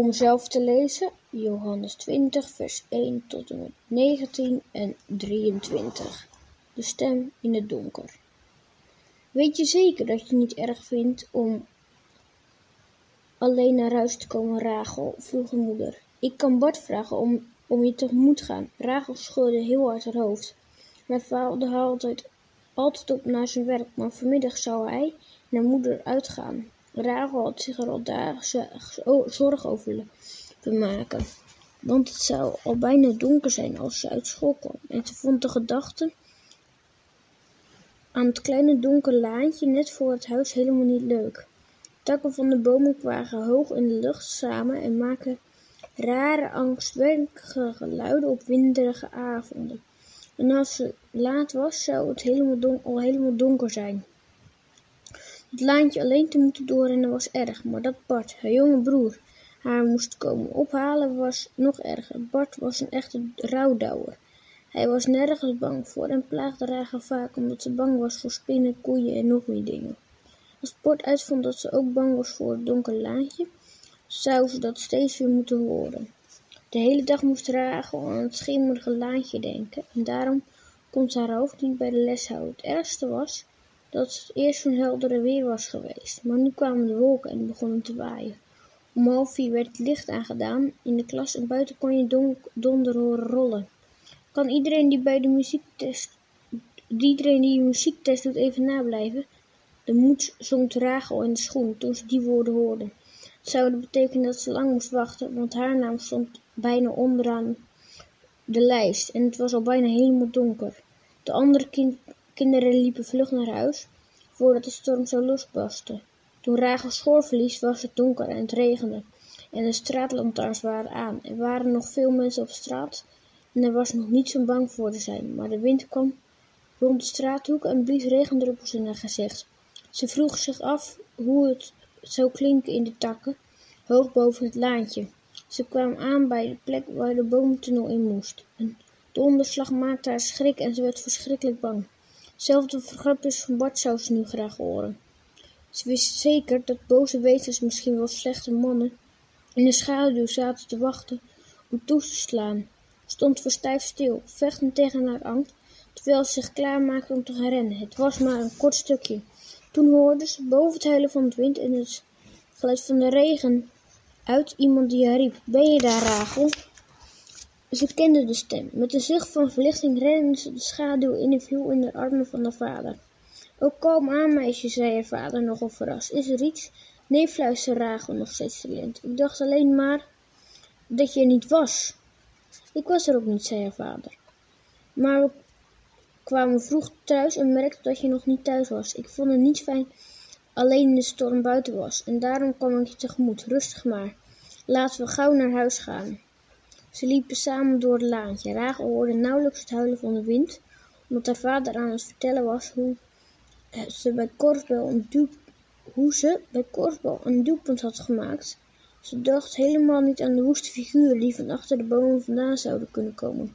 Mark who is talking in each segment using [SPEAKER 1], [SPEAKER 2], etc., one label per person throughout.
[SPEAKER 1] Om zelf te lezen, Johannes 20, vers 1 tot en met 19 en 23. De stem in het donker. Weet je zeker dat je niet erg vindt om alleen naar huis te komen, Rachel? vroeg de moeder. Ik kan Bart vragen om, om je tegemoet te gaan. Rachel schudde heel hard haar hoofd. Mijn vader haalde altijd, altijd op naar zijn werk, maar vanmiddag zou hij naar moeder uitgaan. Rachel had zich er al dagen zorgen over maken, want het zou al bijna donker zijn als ze uit school kwam. En ze vond de gedachte aan het kleine donkere laantje net voor het huis helemaal niet leuk. Takken van de bomen kwagen hoog in de lucht samen en maken rare, angstwekkende geluiden op winderige avonden. En als het laat was, zou het helemaal al helemaal donker zijn. Het laantje alleen te moeten doorrennen was erg, maar dat Bart, haar jonge broer, haar moest komen ophalen was nog erger. Bart was een echte rouwdouwer. Hij was nergens bang voor en plaagde Rachel vaak omdat ze bang was voor spinnen, koeien en nog meer dingen. Als Bart uitvond dat ze ook bang was voor het donker laantje, zou ze dat steeds weer moeten horen. De hele dag moest Rachel aan het schemerige laantje denken en daarom kon ze haar hoofd niet bij de les houden. Het ergste was dat het eerst zo'n heldere weer was geweest, maar nu kwamen de wolken en begonnen te waaien. Om half vier werd het licht aangedaan in de klas en buiten kon je donder horen rollen. Kan iedereen die bij de muziektest, iedereen die muziektest doet even nablijven? De moed zong Rachel in de schoen toen ze die woorden hoorde. Het zou betekenen dat ze lang moest wachten, want haar naam stond bijna onderaan de lijst en het was al bijna helemaal donker. De andere kind, kinderen liepen vlug naar huis, voordat de storm zou losbarsten. Toen Rachel schoor verlies was het donker en het regende, en de straatlantaarns waren aan. Er waren nog veel mensen op straat, en er was nog niet zo bang voor te zijn, maar de wind kwam rond de straathoek en blies regendruppels in haar gezicht. Ze vroeg zich af hoe het zou klinken in de takken, hoog boven het laantje. Ze kwam aan bij de plek waar de boomtunnel in moest. Een donderslag maakte haar schrik en ze werd verschrikkelijk bang. Zelfde grapjes van Bart zou ze nu graag horen. Ze wist zeker dat boze wezens, misschien wel slechte mannen, in de schaduw zaten te wachten om toe te slaan. Stond verstijfd stil, vechtend tegen haar angst, terwijl ze zich klaarmaakte om te gaan rennen. Het was maar een kort stukje. Toen hoorde ze boven het huilen van het wind en het geluid van de regen uit iemand die haar riep. Ben je daar, Rachel? Ze kende de stem. Met een zucht van verlichting rende ze de schaduw in en viel in de armen van haar vader. "O, kom aan, meisje," zei haar vader nogal verrast. "Is er iets?" "Nee," fluisterde Rachel nog steeds trillend. "Ik dacht alleen maar dat je er niet was." "Ik was er ook niet," zei haar vader. "Maar we kwamen vroeg thuis en merkten dat je nog niet thuis was. Ik vond het niet fijn alleen in de storm buiten was, en daarom kwam ik je tegemoet. Rustig maar. Laten we gauw naar huis gaan." Ze liepen samen door het laantje. Rachel hoorde nauwelijks het huilen van de wind, omdat haar vader aan het vertellen was hoe ze bij korfbal een, ze een doelpunt had gemaakt. Ze dacht helemaal niet aan de woeste figuren die van achter de bomen vandaan zouden kunnen komen,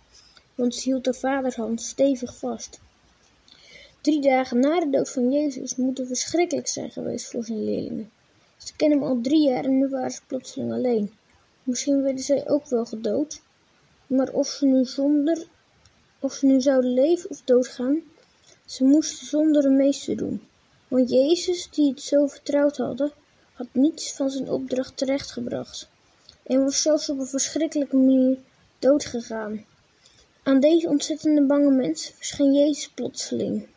[SPEAKER 1] want ze hield haar vaders hand stevig vast. Drie dagen na de dood van Jezus moeten verschrikkelijk zijn geweest voor zijn leerlingen. Ze kennen hem al drie jaar en nu waren ze plotseling alleen. Misschien werden zij ook wel gedood, maar of ze nu zonder, of ze nu zouden leven of doodgaan, ze moesten zonder een meester doen. Want Jezus, die het zo vertrouwd hadden, had niets van zijn opdracht terechtgebracht en was zelfs op een verschrikkelijke manier doodgegaan. Aan deze ontzettende bange mens verscheen Jezus plotseling.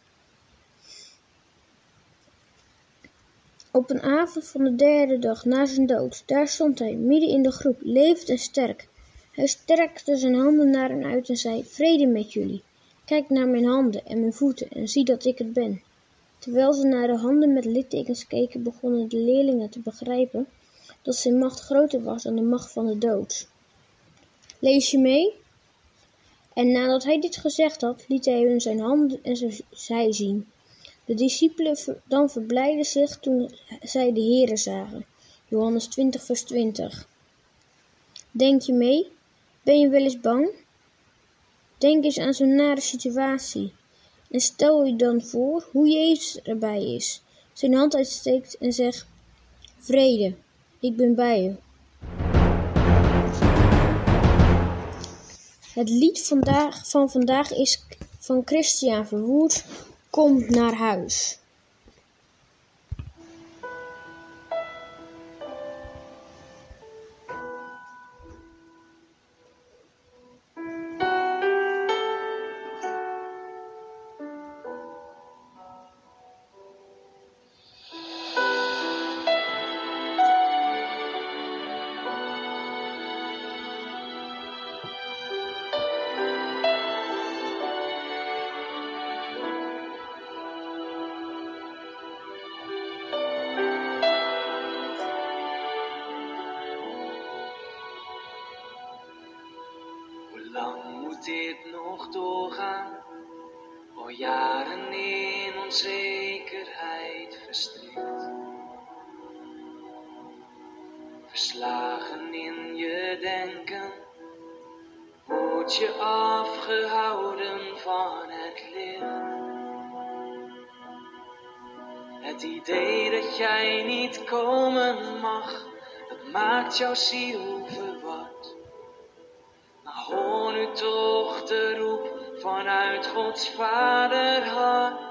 [SPEAKER 1] Op een avond van de derde dag na zijn dood, daar stond hij, midden in de groep, levend en sterk. Hij strekte zijn handen naar hen uit en zei, vrede met jullie. Kijk naar mijn handen en mijn voeten en zie dat ik het ben. Terwijl ze naar de handen met littekens keken, begonnen de leerlingen te begrijpen dat zijn macht groter was dan de macht van de dood. Lees je mee? En nadat hij dit gezegd had, liet hij hun zijn handen en zijn zij zien. De discipelen dan verblijden zich toen zij de Heere zagen. Johannes 20 vers 20 Denk je mee? Ben je wel eens bang? Denk eens aan zo'n nare situatie. En stel je dan voor hoe Jezus erbij is, zijn hand uitsteekt en zegt: Vrede, ik ben bij je. Het lied vandaag, van vandaag is van Christian Verwoerd, Kom naar huis.
[SPEAKER 2] Dit nog doorgaan? Al jaren in onzekerheid verstrikt. Verslagen in je denken, word je afgehouden van het licht. Het idee dat jij niet komen mag, dat maakt jouw ziel toch de roep vanuit Gods vaderhart.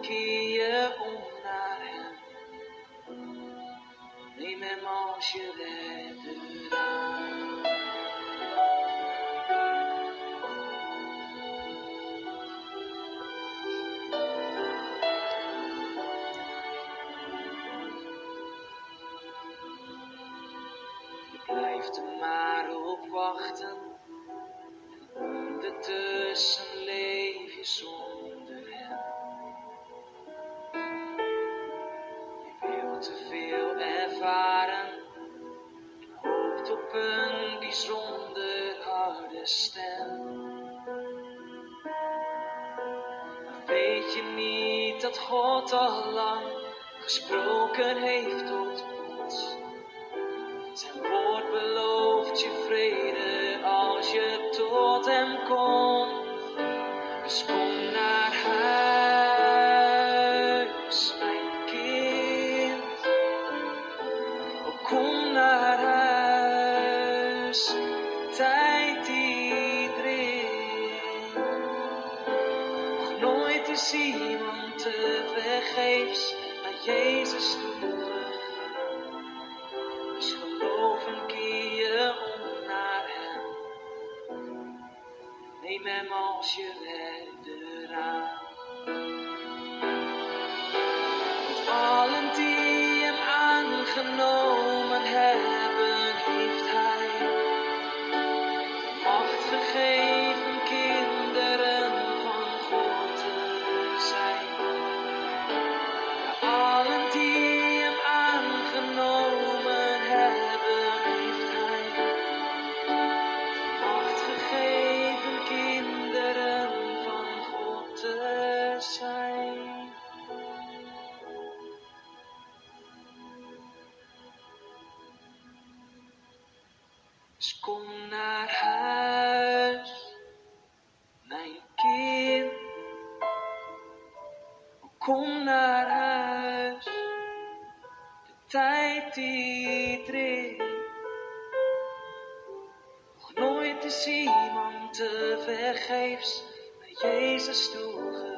[SPEAKER 2] Keer je om naar hem. Neem hem als je redder blijft maar op wachten. En ondertussen leef je bijzonder harde stem. Weet je niet dat God al lang gesproken heeft tot ons? Zijn woord belooft je vrede als je tot hem komt. Jezus gegaan. Dus geloof een keer om naar hem. Neem hem als je redder aan. Kom naar huis, de tijd die dringt. Nog nooit is iemand te vergeefs naar Jezus toegegaan.